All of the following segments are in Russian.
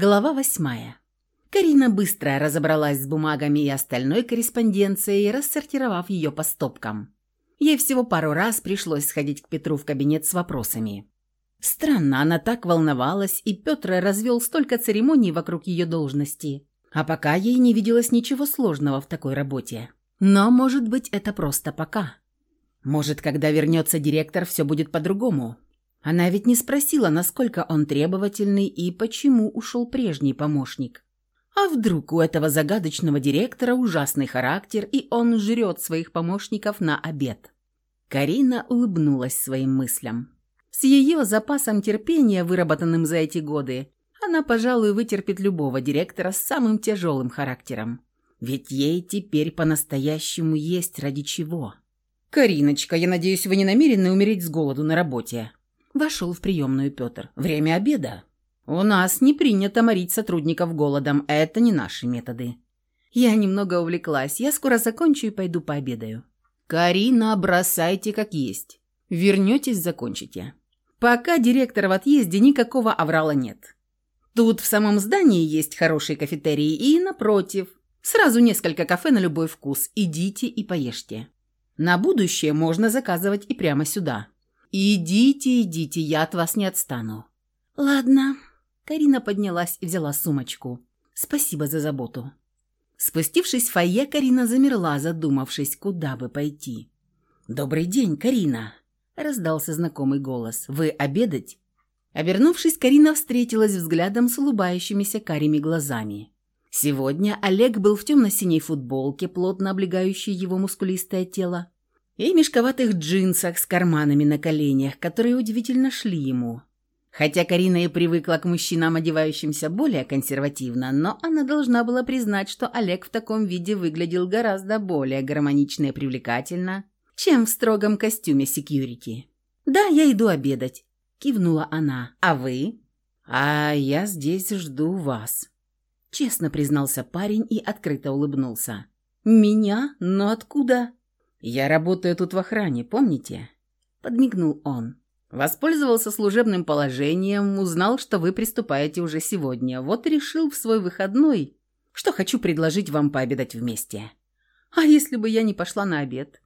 Глава восьмая. Карина быстро разобралась с бумагами и остальной корреспонденцией, рассортировав ее по стопкам. Ей всего пару раз пришлось сходить к Петру в кабинет с вопросами. Странно, она так волновалась, и Петр развел столько церемоний вокруг ее должности. А пока ей не виделось ничего сложного в такой работе. Но, может быть, это просто пока. Может, когда вернется директор, все будет по-другому. Она ведь не спросила, насколько он требовательный и почему ушел прежний помощник. А вдруг у этого загадочного директора ужасный характер, и он жрет своих помощников на обед? Карина улыбнулась своим мыслям. С ее запасом терпения, выработанным за эти годы, она, пожалуй, вытерпит любого директора с самым тяжелым характером. Ведь ей теперь по-настоящему есть ради чего. «Кариночка, я надеюсь, вы не намерены умереть с голоду на работе?» Вошел в приемную Петр. «Время обеда. У нас не принято морить сотрудников голодом, это не наши методы». Я немного увлеклась. Я скоро закончу и пойду пообедаю. «Карина, бросайте как есть. Вернетесь, закончите. Пока директор в отъезде, никакого аврала нет. Тут в самом здании есть хорошие кафетерии и, напротив, сразу несколько кафе на любой вкус. Идите и поешьте. На будущее можно заказывать и прямо сюда. «Идите, идите, я от вас не отстану». «Ладно». Карина поднялась и взяла сумочку. «Спасибо за заботу». Спустившись в фойе, Карина замерла, задумавшись, куда бы пойти. «Добрый день, Карина!» – раздался знакомый голос. «Вы обедать?» Обернувшись, Карина встретилась взглядом с улыбающимися карими глазами. Сегодня Олег был в темно-синей футболке, плотно облегающей его мускулистое тело, и мешковатых джинсах с карманами на коленях, которые удивительно шли ему. Хотя Карина и привыкла к мужчинам, одевающимся более консервативно, но она должна была признать, что Олег в таком виде выглядел гораздо более гармонично и привлекательно, чем в строгом костюме секьюрити. «Да, я иду обедать», — кивнула она. «А вы?» «А я здесь жду вас», — честно признался парень и открыто улыбнулся. «Меня? Но откуда?» «Я работаю тут в охране, помните?» Подмигнул он. «Воспользовался служебным положением, узнал, что вы приступаете уже сегодня. Вот и решил в свой выходной, что хочу предложить вам пообедать вместе. А если бы я не пошла на обед?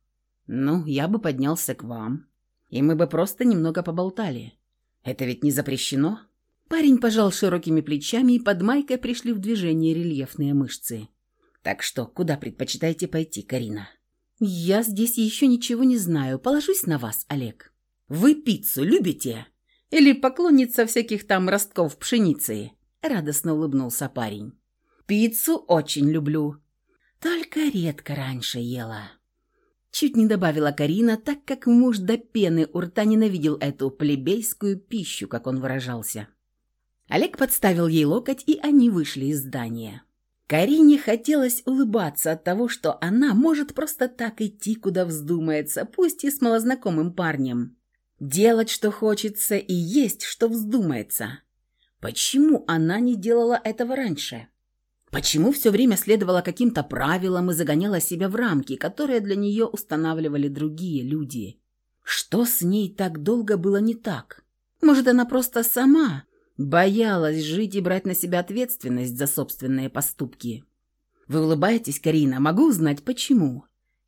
Ну, я бы поднялся к вам, и мы бы просто немного поболтали. Это ведь не запрещено?» Парень пожал широкими плечами, и под майкой пришли в движение рельефные мышцы. «Так что, куда предпочитаете пойти, Карина?» «Я здесь еще ничего не знаю. Положусь на вас, Олег». «Вы пиццу любите? Или поклонница всяких там ростков пшеницы?» Радостно улыбнулся парень. «Пиццу очень люблю. Только редко раньше ела». Чуть не добавила Карина, так как муж до пены у рта ненавидел эту плебейскую пищу, как он выражался. Олег подставил ей локоть, и они вышли из здания. Карине хотелось улыбаться от того, что она может просто так идти, куда вздумается, пусть и с малознакомым парнем. Делать, что хочется, и есть, что вздумается. Почему она не делала этого раньше? Почему все время следовала каким-то правилам и загоняла себя в рамки, которые для нее устанавливали другие люди? Что с ней так долго было не так? Может, она просто сама Боялась жить и брать на себя ответственность за собственные поступки. «Вы улыбаетесь, Карина? Могу узнать, почему?»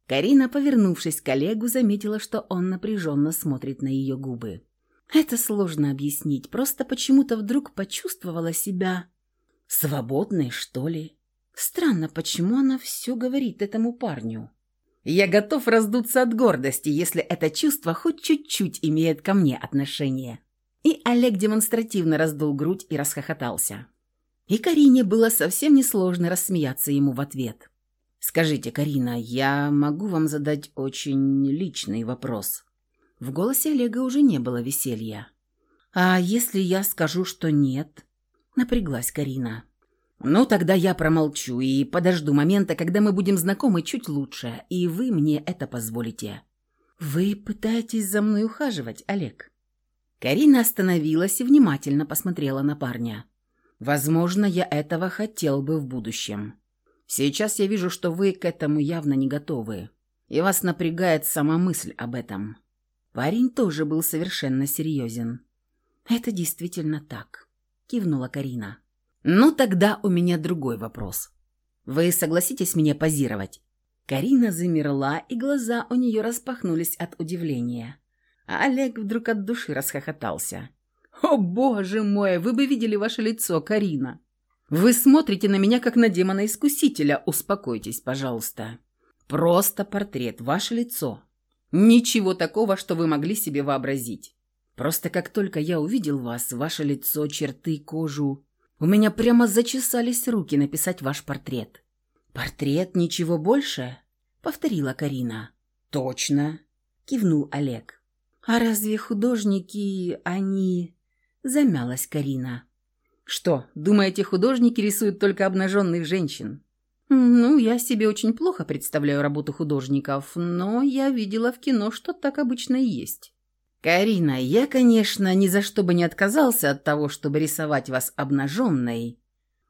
Карина, повернувшись к коллегу, заметила, что он напряженно смотрит на ее губы. Это сложно объяснить, просто почему-то вдруг почувствовала себя свободной, что ли. Странно, почему она все говорит этому парню. Я готов раздуться от гордости, если это чувство хоть чуть-чуть имеет ко мне отношение. И Олег демонстративно раздул грудь и расхохотался. И Карине было совсем несложно рассмеяться ему в ответ. «Скажите, Карина, я могу вам задать очень личный вопрос?» В голосе Олега уже не было веселья. «А если я скажу, что нет?» Напряглась Карина. «Ну, тогда я промолчу и подожду момента, когда мы будем знакомы чуть лучше, и вы мне это позволите». «Вы пытаетесь за мной ухаживать, Олег?» Карина остановилась и внимательно посмотрела на парня. «Возможно, я этого хотел бы в будущем. Сейчас я вижу, что вы к этому явно не готовы, и вас напрягает сама мысль об этом». Парень тоже был совершенно серьезен. «Это действительно так», — кивнула Карина. «Ну, тогда у меня другой вопрос. Вы согласитесь мне позировать?» Карина замерла, и глаза у нее распахнулись от удивления. А Олег вдруг от души расхохотался. «О, боже мой, вы бы видели ваше лицо, Карина! Вы смотрите на меня, как на демона-искусителя. Успокойтесь, пожалуйста. Просто портрет, ваше лицо. Ничего такого, что вы могли себе вообразить. Просто как только я увидел вас, ваше лицо, черты, кожу, у меня прямо зачесались руки написать ваш портрет. «Портрет, ничего больше?» — повторила Карина. «Точно», — кивнул Олег. «А разве художники, они...» — замялась Карина. «Что, думаете, художники рисуют только обнаженных женщин?» «Ну, я себе очень плохо представляю работу художников, но я видела в кино, что так обычно и есть». «Карина, я, конечно, ни за что бы не отказался от того, чтобы рисовать вас обнаженной,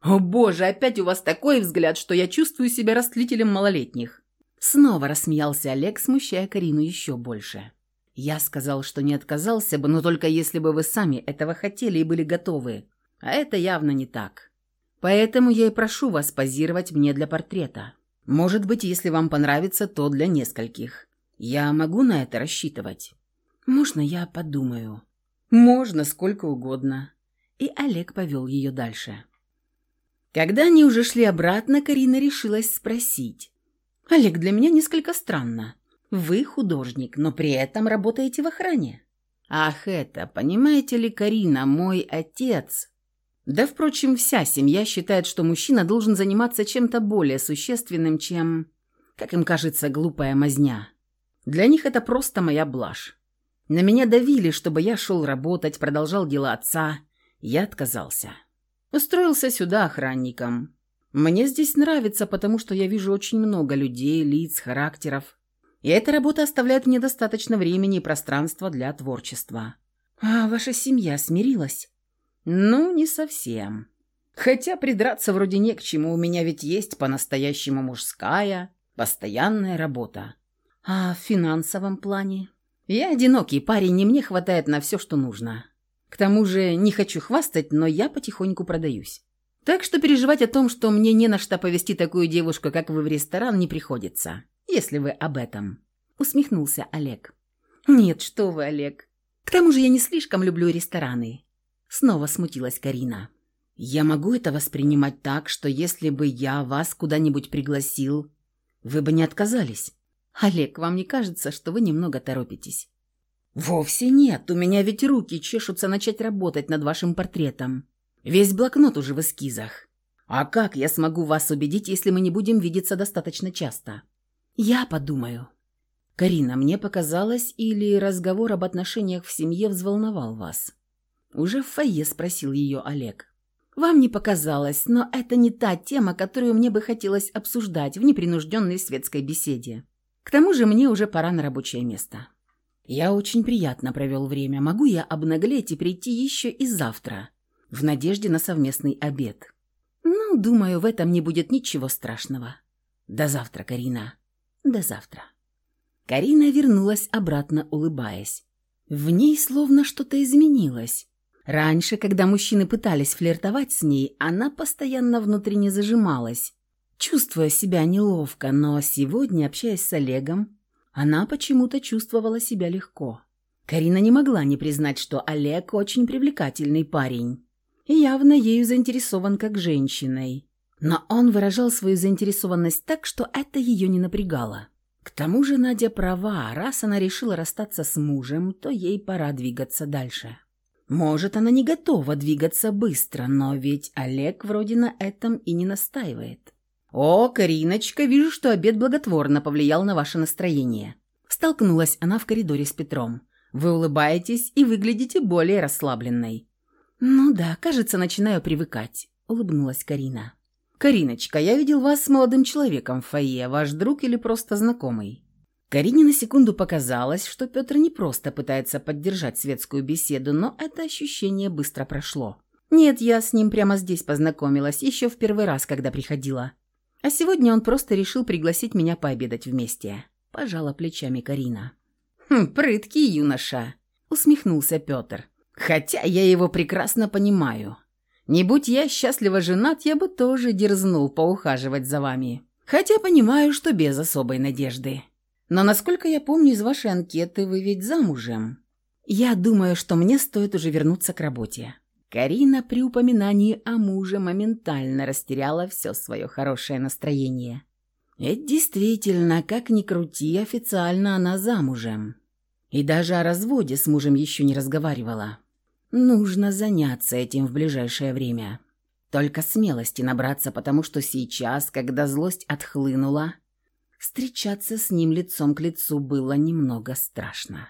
«О боже, опять у вас такой взгляд, что я чувствую себя растлителем малолетних!» Снова рассмеялся Олег, смущая Карину еще больше. «Я сказал, что не отказался бы, но только если бы вы сами этого хотели и были готовы. А это явно не так. Поэтому я и прошу вас позировать мне для портрета. Может быть, если вам понравится, то для нескольких. Я могу на это рассчитывать?» «Можно я подумаю?» «Можно, сколько угодно». И Олег повел ее дальше. Когда они уже шли обратно, Карина решилась спросить. «Олег, для меня несколько странно. Вы художник, но при этом работаете в охране». «Ах это, понимаете ли, Карина, мой отец...» Да, впрочем, вся семья считает, что мужчина должен заниматься чем-то более существенным, чем, как им кажется, глупая мазня. Для них это просто моя блажь. На меня давили, чтобы я шел работать, продолжал дела отца. Я отказался. Устроился сюда охранником. Мне здесь нравится, потому что я вижу очень много людей, лиц, характеров. И эта работа оставляет мне достаточно времени и пространства для творчества. А ваша семья смирилась? Ну, не совсем. Хотя придраться вроде не к чему, у меня ведь есть по-настоящему мужская, постоянная работа. А в финансовом плане? Я одинокий парень, и мне хватает на все, что нужно. К тому же не хочу хвастать, но я потихоньку продаюсь. Так что переживать о том, что мне не на что повести такую девушку, как вы в ресторан, не приходится. Если вы об этом. Усмехнулся Олег. Нет, что вы, Олег. К тому же я не слишком люблю рестораны. Снова смутилась Карина. Я могу это воспринимать так, что если бы я вас куда-нибудь пригласил, вы бы не отказались. Олег, вам не кажется, что вы немного торопитесь? «Вовсе нет. У меня ведь руки чешутся начать работать над вашим портретом. Весь блокнот уже в эскизах. А как я смогу вас убедить, если мы не будем видеться достаточно часто?» «Я подумаю». «Карина, мне показалось, или разговор об отношениях в семье взволновал вас?» Уже в фойе спросил ее Олег. «Вам не показалось, но это не та тема, которую мне бы хотелось обсуждать в непринужденной светской беседе. К тому же мне уже пора на рабочее место». «Я очень приятно провел время. Могу я обнаглеть и прийти еще и завтра, в надежде на совместный обед?» «Ну, думаю, в этом не будет ничего страшного. До завтра, Карина. До завтра». Карина вернулась обратно, улыбаясь. В ней словно что-то изменилось. Раньше, когда мужчины пытались флиртовать с ней, она постоянно внутренне зажималась, чувствуя себя неловко, но сегодня, общаясь с Олегом, она почему-то чувствовала себя легко. Карина не могла не признать, что Олег очень привлекательный парень и явно ею заинтересован как женщиной. Но он выражал свою заинтересованность так, что это ее не напрягало. К тому же Надя права, раз она решила расстаться с мужем, то ей пора двигаться дальше. Может, она не готова двигаться быстро, но ведь Олег вроде на этом и не настаивает. «О, Кариночка, вижу, что обед благотворно повлиял на ваше настроение». Столкнулась она в коридоре с Петром. «Вы улыбаетесь и выглядите более расслабленной». «Ну да, кажется, начинаю привыкать», — улыбнулась Карина. «Кариночка, я видел вас с молодым человеком в фойе, ваш друг или просто знакомый?» Карине на секунду показалось, что Петр не просто пытается поддержать светскую беседу, но это ощущение быстро прошло. «Нет, я с ним прямо здесь познакомилась, еще в первый раз, когда приходила. А сегодня он просто решил пригласить меня пообедать вместе. Пожала плечами Карина. «Хм, прыткий юноша», — усмехнулся Петр. «Хотя я его прекрасно понимаю. Не будь я счастливо женат, я бы тоже дерзнул поухаживать за вами. Хотя понимаю, что без особой надежды. Но насколько я помню из вашей анкеты, вы ведь замужем. Я думаю, что мне стоит уже вернуться к работе. Карина при упоминании о муже моментально растеряла все свое хорошее настроение. Ведь действительно, как ни крути, официально она замужем. И даже о разводе с мужем еще не разговаривала. Нужно заняться этим в ближайшее время. Только смелости набраться, потому что сейчас, когда злость отхлынула, встречаться с ним лицом к лицу было немного страшно.